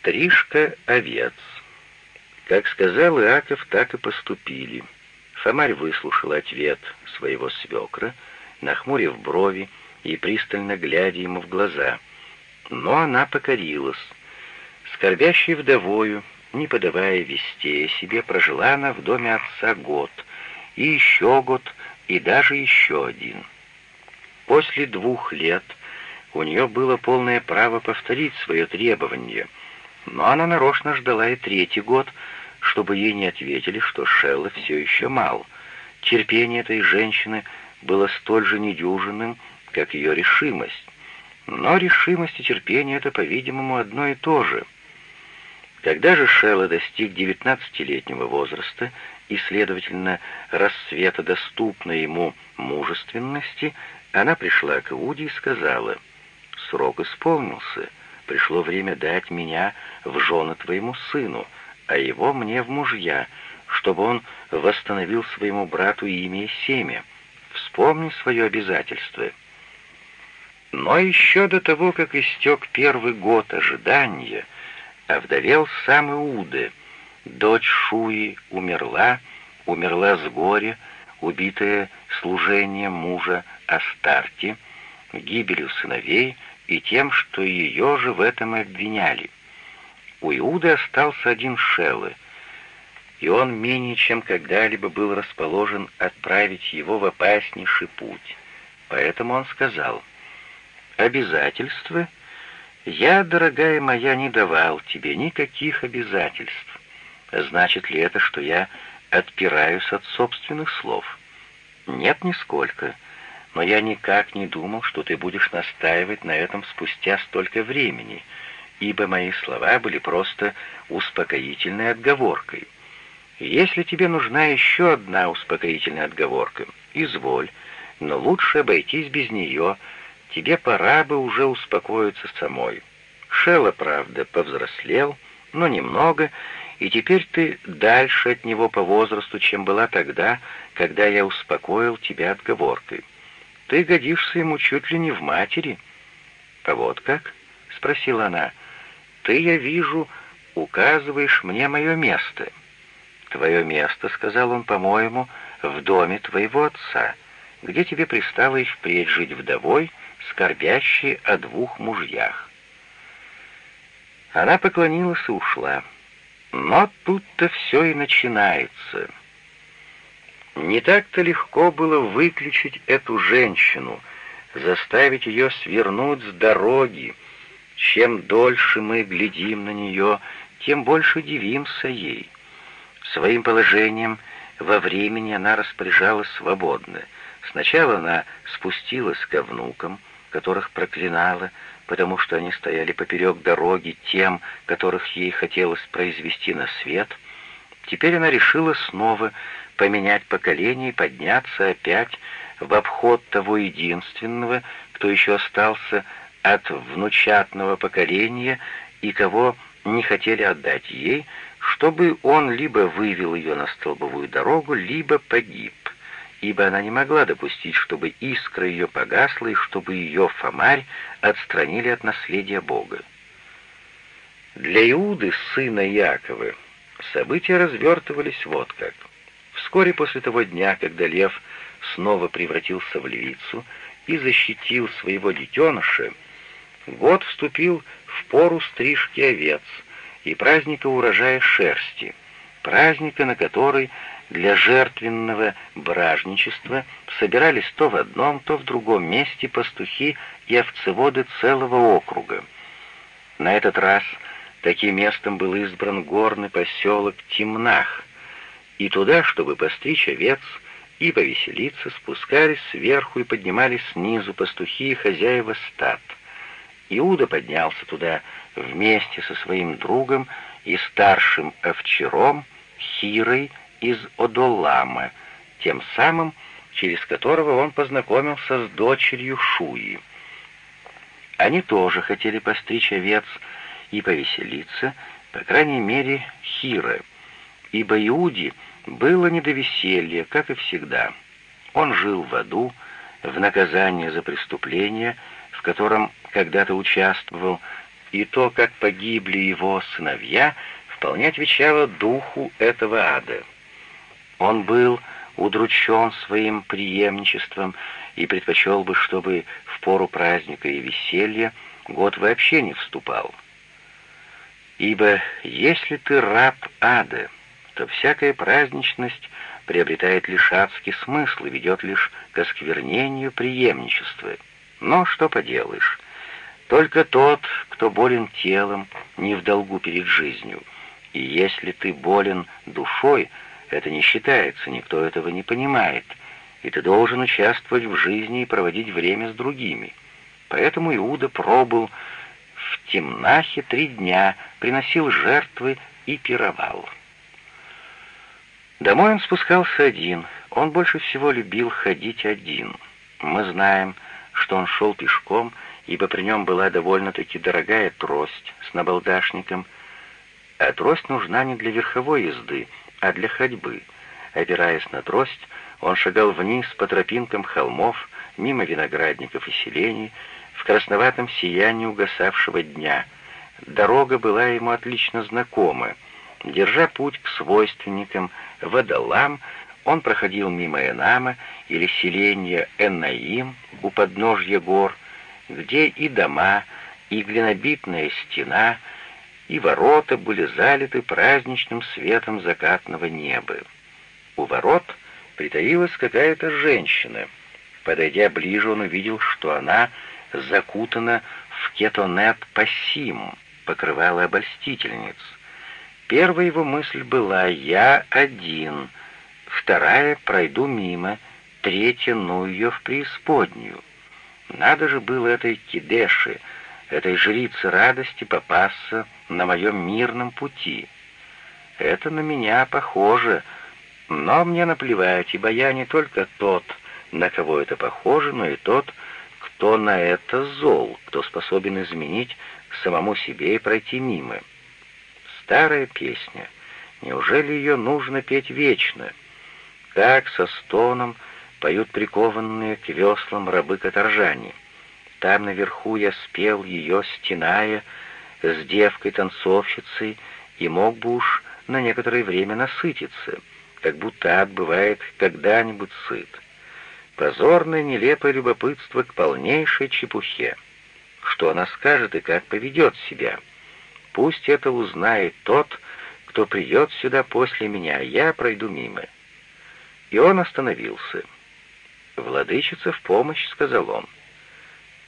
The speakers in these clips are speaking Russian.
Стрижка овец. Как сказал Иаков, так и поступили. Фомарь выслушал ответ своего свекра, нахмурив брови и пристально глядя ему в глаза. Но она покорилась. Скорбящей вдовою, не подавая вестей себе, прожила она в доме отца год, и еще год, и даже еще один. После двух лет у нее было полное право повторить свое требование, но она нарочно ждала и третий год, чтобы ей не ответили, что Шелла все еще мал. Терпение этой женщины было столь же недюжинным, как ее решимость. Но решимость и терпение — это, по-видимому, одно и то же. Когда же Шелла достиг девятнадцатилетнего возраста и, следовательно, расцвета доступной ему мужественности, она пришла к Иуде и сказала, «Срок исполнился, пришло время дать меня в жены твоему сыну, а его мне в мужья, чтобы он восстановил своему брату имя и семя. Вспомни свое обязательство». Но еще до того, как истек первый год ожидания, овдовел сам Иуда. Дочь Шуи умерла, умерла с горя, убитая служением мужа Астарти, гибелью сыновей и тем, что ее же в этом обвиняли. У Иуды остался один Шелы, и он менее чем когда-либо был расположен отправить его в опаснейший путь. Поэтому он сказал, «Обязательства — я, дорогая моя, не давал тебе никаких обязательств. Значит ли это, что я отпираюсь от собственных слов? Нет, нисколько. Но я никак не думал, что ты будешь настаивать на этом спустя столько времени, ибо мои слова были просто успокоительной отговоркой. Если тебе нужна еще одна успокоительная отговорка, изволь, но лучше обойтись без нее — тебе пора бы уже успокоиться самой. Шелла, правда, повзрослел, но немного, и теперь ты дальше от него по возрасту, чем была тогда, когда я успокоил тебя отговоркой. Ты годишься ему чуть ли не в матери». «А вот как?» — спросила она. «Ты, я вижу, указываешь мне мое место». «Твое место, — сказал он, — по-моему, в доме твоего отца, где тебе пристало и впредь жить вдовой, скорбящей о двух мужьях. Она поклонилась и ушла. Но тут-то все и начинается. Не так-то легко было выключить эту женщину, заставить ее свернуть с дороги. Чем дольше мы глядим на нее, тем больше дивимся ей. Своим положением во времени она распоряжалась свободно. Сначала она спустилась ко внукам, которых проклинала, потому что они стояли поперек дороги тем, которых ей хотелось произвести на свет, теперь она решила снова поменять поколение и подняться опять в обход того единственного, кто еще остался от внучатного поколения и кого не хотели отдать ей, чтобы он либо вывел ее на столбовую дорогу, либо погиб ибо она не могла допустить, чтобы искра ее погасла и чтобы ее фомарь отстранили от наследия Бога. Для Иуды, сына Якова, события развертывались вот как. Вскоре после того дня, когда лев снова превратился в львицу и защитил своего детеныша, год вступил в пору стрижки овец и праздника урожая шерсти, праздника, на который для жертвенного бражничества собирались то в одном, то в другом месте пастухи и овцеводы целого округа. На этот раз таким местом был избран горный поселок Темнах, и туда, чтобы постричь овец и повеселиться, спускались сверху и поднимались снизу пастухи и хозяева стад. Иуда поднялся туда вместе со своим другом и старшим овчаром Хирой из Одолама, тем самым, через которого он познакомился с дочерью Шуи. Они тоже хотели постричь овец и повеселиться, по крайней мере, Хира, ибо Иуди было не до веселья, как и всегда. Он жил в аду, в наказание за преступление, в котором когда-то участвовал, и то, как погибли его сыновья, вполне отвечало духу этого ада. Он был удручен своим преемничеством и предпочел бы, чтобы в пору праздника и веселья год вообще не вступал. Ибо если ты раб ада, то всякая праздничность приобретает лишь адский смысл и ведет лишь к осквернению преемничества. Но что поделаешь, только тот, кто болен телом, не в долгу перед жизнью. И если ты болен душой, это не считается, никто этого не понимает, и ты должен участвовать в жизни и проводить время с другими. Поэтому Иуда пробыл в темнахе три дня, приносил жертвы и пировал. Домой он спускался один. Он больше всего любил ходить один. Мы знаем, что он шел пешком, ибо при нем была довольно-таки дорогая трость с набалдашником. А трость нужна не для верховой езды, а для ходьбы. Опираясь на трость, он шагал вниз по тропинкам холмов, мимо виноградников и селений, в красноватом сиянии угасавшего дня. Дорога была ему отлично знакома. Держа путь к свойственникам водолам, он проходил мимо Энама или селения Эннаим у подножья гор, где и дома, и глинобитная стена, и ворота были залиты праздничным светом закатного неба. У ворот притаилась какая-то женщина. Подойдя ближе, он увидел, что она закутана в кетонет пассим, покрывала обольстительниц. Первая его мысль была «я один», вторая «пройду мимо», третья «ну ее в преисподнюю». Надо же было этой кидеши, этой жрице радости попасться на моем мирном пути. Это на меня похоже, но мне наплевать, ибо я не только тот, на кого это похоже, но и тот, кто на это зол, кто способен изменить самому себе и пройти мимо. Старая песня. Неужели ее нужно петь вечно? Так со стоном поют прикованные к веслам рабы каторжане. Там наверху я спел ее, стеная, с девкой-танцовщицей, и мог бы уж на некоторое время насытиться, как будто ад бывает когда-нибудь сыт. Позорное, нелепое любопытство к полнейшей чепухе. Что она скажет и как поведет себя? Пусть это узнает тот, кто придет сюда после меня, а я пройду мимо. И он остановился. «Владычица в помощь», — сказал он.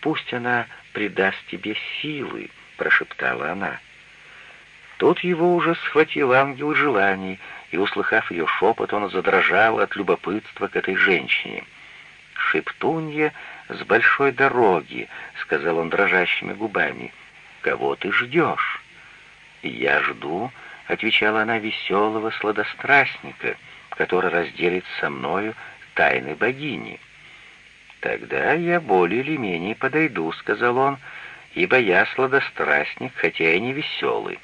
«Пусть она придаст тебе силы», — прошептала она. Тут его уже схватил ангел желаний, и, услыхав ее шепот, он задрожал от любопытства к этой женщине. «Шептунья с большой дороги», — сказал он дрожащими губами. «Кого ты ждешь?» «Я жду», — отвечала она, — «веселого сладострастника, который разделит со мною тайны богини». «Тогда я более или менее подойду», — сказал он, — «ибо я сладострастник, хотя и не веселый.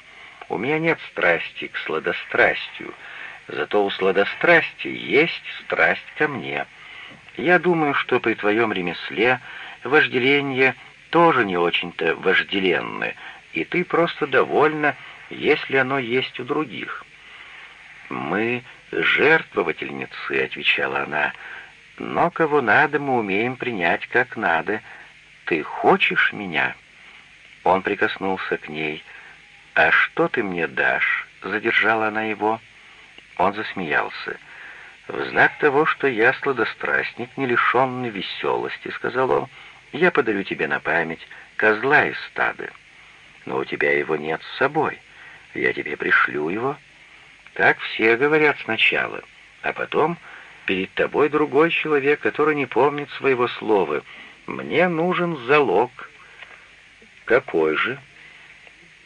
У меня нет страсти к сладострастию, зато у сладострастия есть страсть ко мне. Я думаю, что при твоем ремесле вожделение тоже не очень-то вожделенное, и ты просто довольна, если оно есть у других». «Мы жертвовательницы», — отвечала она, — но кого надо, мы умеем принять как надо. Ты хочешь меня?» Он прикоснулся к ней. «А что ты мне дашь?» — задержала она его. Он засмеялся. «В знак того, что я сладострастник, не лишенный веселости», — сказал он, — «я подарю тебе на память козла из стада. Но у тебя его нет с собой. Я тебе пришлю его». Так все говорят сначала, а потом Перед тобой другой человек, который не помнит своего слова. Мне нужен залог. Какой же?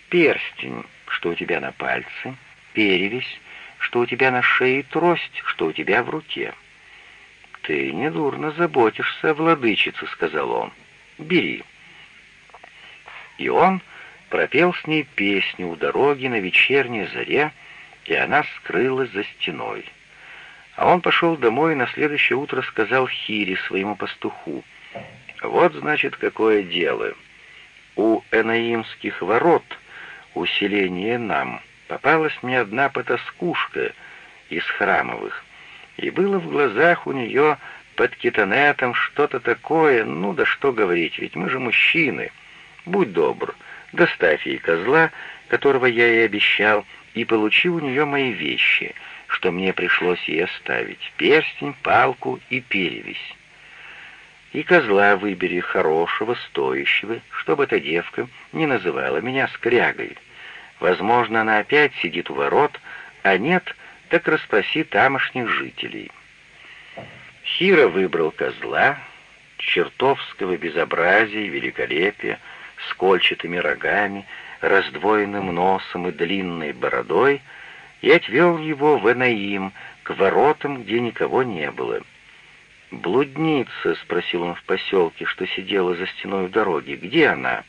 Перстень, что у тебя на пальце, перевесь, что у тебя на шее, трость, что у тебя в руке. Ты недурно заботишься о владычице, сказал он. Бери. И он пропел с ней песню у дороги на вечерней заре, и она скрылась за стеной. А он пошел домой и на следующее утро сказал Хире, своему пастуху, «Вот, значит, какое дело. у Энаимских ворот, усиление нам, попалась мне одна потаскушка из храмовых, и было в глазах у нее под китанетом что-то такое, ну да что говорить, ведь мы же мужчины. Будь добр, доставь ей козла, которого я ей обещал, и получи у нее мои вещи, что мне пришлось ей оставить, перстень, палку и перевесь. И козла выбери хорошего, стоящего, чтобы эта девка не называла меня скрягой. Возможно, она опять сидит у ворот, а нет, так расспроси тамошних жителей. Хира выбрал козла, чертовского безобразия и великолепия, с кольчатыми рогами, раздвоенным носом и длинной бородой, и отвел его в Энаим, к воротам, где никого не было. «Блудница?» — спросил он в поселке, что сидела за стеной у дороги. «Где она?»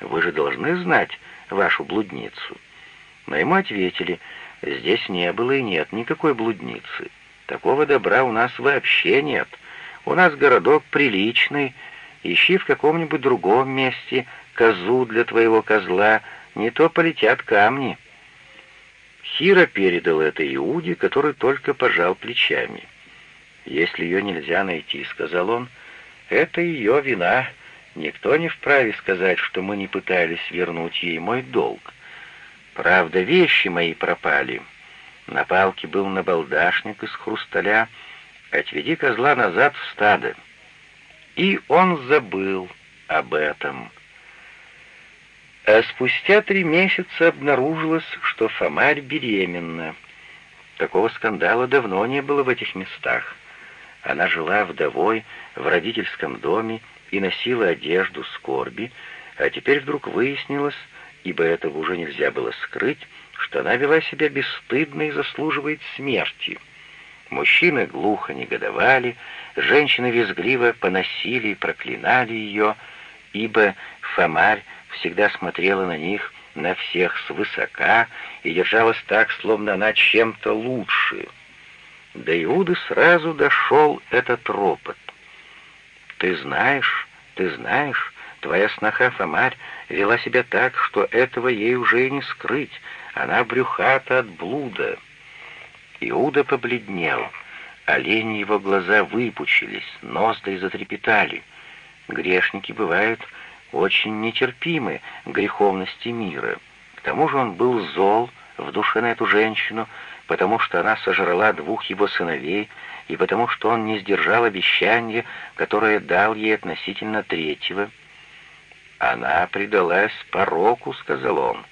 «Вы же должны знать вашу блудницу». Но ему ответили, «Здесь не было и нет никакой блудницы. Такого добра у нас вообще нет. У нас городок приличный. Ищи в каком-нибудь другом месте козу для твоего козла, не то полетят камни». Хира передал это Иуде, который только пожал плечами. «Если ее нельзя найти», — сказал он, — «это ее вина. Никто не вправе сказать, что мы не пытались вернуть ей мой долг. Правда, вещи мои пропали. На палке был набалдашник из хрусталя. Отведи козла назад в стадо». И он забыл об этом. А спустя три месяца обнаружилось, что Фомарь беременна. Такого скандала давно не было в этих местах. Она жила вдовой в родительском доме и носила одежду скорби, а теперь вдруг выяснилось, ибо этого уже нельзя было скрыть, что она вела себя бесстыдно и заслуживает смерти. Мужчины глухо негодовали, женщины визгливо поносили и проклинали ее, ибо Фомарь всегда смотрела на них, на всех свысока, и держалась так, словно она чем-то лучше — до Иуды сразу дошел этот ропот. «Ты знаешь, ты знаешь, твоя сноха Фомарь вела себя так, что этого ей уже и не скрыть, она брюхата от блуда». Иуда побледнел, олени его глаза выпучились, ноздри затрепетали. Грешники бывают очень нетерпимы греховности мира. К тому же он был зол в душе на эту женщину, потому что она сожрала двух его сыновей и потому что он не сдержал обещания, которое дал ей относительно третьего. «Она предалась пороку», — сказал он.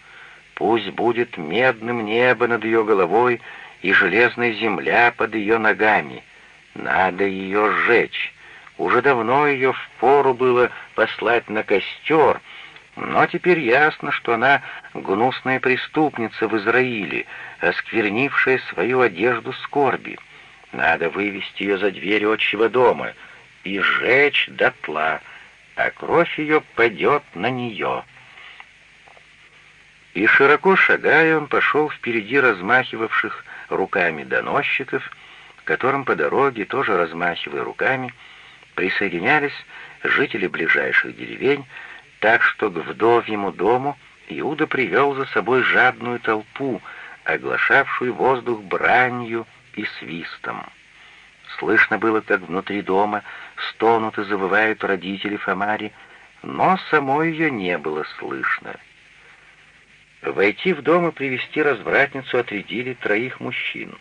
«Пусть будет медным небо над ее головой и железная земля под ее ногами. Надо ее сжечь. Уже давно ее впору было послать на костер, но теперь ясно, что она гнусная преступница в Израиле, осквернившая свою одежду скорби. Надо вывести ее за дверь отчего дома и сжечь дотла, а кровь ее падет на нее. И широко шагая, он пошел впереди размахивавших руками доносчиков, которым по дороге, тоже размахивая руками, присоединялись жители ближайших деревень, так что к вдовьему дому Иуда привел за собой жадную толпу, оглашавшую воздух бранью и свистом. Слышно было, как внутри дома стонут и завывают родители Фомари, но самой ее не было слышно. Войти в дом и привести развратницу отрядили троих мужчин.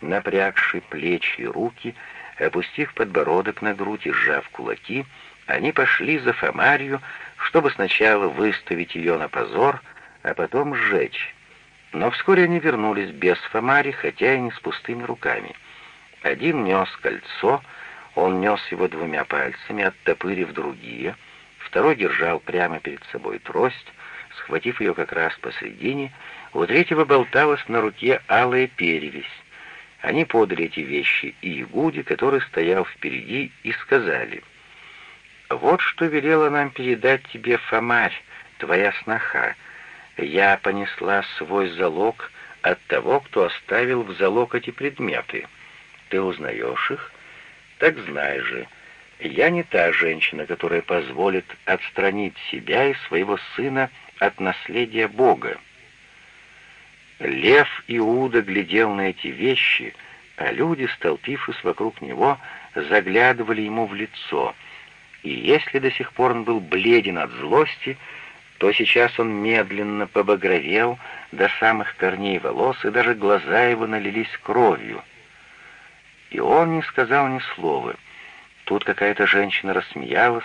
Напрягши плечи и руки, опустив подбородок на грудь и сжав кулаки, они пошли за Фомарью, чтобы сначала выставить ее на позор, а потом сжечь. Но вскоре они вернулись без Фомари, хотя и не с пустыми руками. Один нес кольцо, он нес его двумя пальцами, оттопырив другие, второй держал прямо перед собой трость, схватив ее как раз посредине, у третьего болталась на руке алая перевесь. Они подали эти вещи и Игуде, который стоял впереди, и сказали — «Вот что велела нам передать тебе Фомарь, твоя сноха. Я понесла свой залог от того, кто оставил в залог эти предметы. Ты узнаешь их? Так знай же, Я не та женщина, которая позволит отстранить себя и своего сына от наследия Бога. Лев Иуда глядел на эти вещи, а люди, столпившись вокруг него, заглядывали ему в лицо. И если до сих пор он был бледен от злости, то сейчас он медленно побагровел до самых корней волос, и даже глаза его налились кровью. И он не сказал ни слова. Тут какая-то женщина рассмеялась,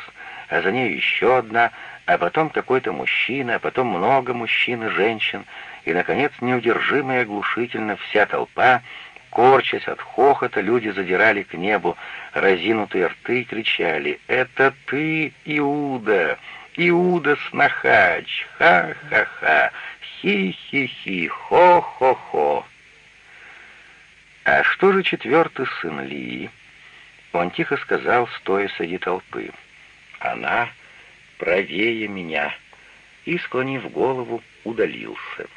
а за ней еще одна, а потом какой-то мужчина, а потом много мужчин и женщин, и, наконец, неудержимо и оглушительно вся толпа, корчась от хохота, люди задирали к небу разинутые рты и кричали «Это ты, Иуда! Иуда-снахач! Ха-ха-ха! Хи-хи-хи! Хо-хо-хо!» «А что же четвертый сын Лии?» Он тихо сказал, стоя среди толпы. «Она правее меня!» И, склонив голову, удалился.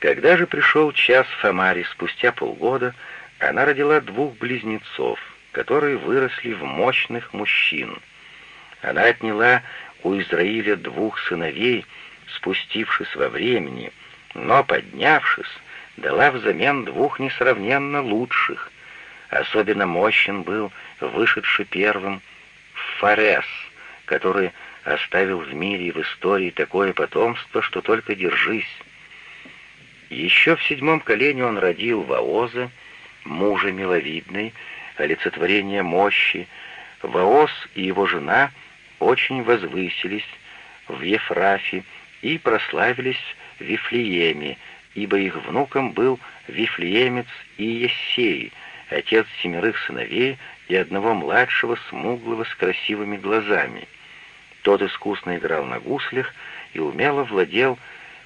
Когда же пришел час Фомари спустя полгода, она родила двух близнецов, которые выросли в мощных мужчин. Она отняла у Израиля двух сыновей, спустившись во времени, но, поднявшись, дала взамен двух несравненно лучших. Особенно мощен был вышедший первым Фарес, который оставил в мире и в истории такое потомство, что только держись. Еще в седьмом колене он родил Ваоза, мужа миловидной, олицетворение мощи. Ваоз и его жена очень возвысились в Ефрафе и прославились в Вифлееме, ибо их внуком был Вифлеемец и Ессей, отец семерых сыновей и одного младшего, смуглого, с красивыми глазами. Тот искусно играл на гуслях и умело владел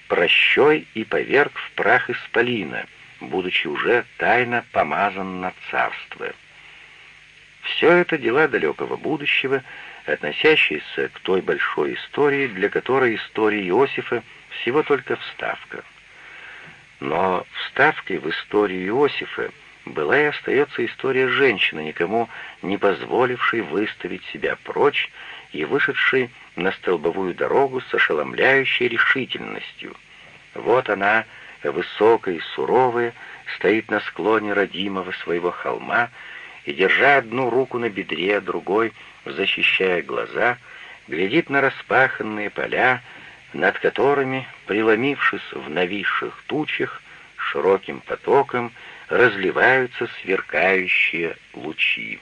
прощой и поверг в прах исполина, будучи уже тайно помазан на царство. Все это дела далекого будущего, относящиеся к той большой истории, для которой история Иосифа всего только вставка. Но вставкой в историю Иосифа была и остается история женщины, никому не позволившей выставить себя прочь и вышедшей на столбовую дорогу с ошеломляющей решительностью. Вот она, высокая и суровая, стоит на склоне родимого своего холма и, держа одну руку на бедре, другой, защищая глаза, глядит на распаханные поля, над которыми, преломившись в нависших тучах, широким потоком разливаются сверкающие лучи.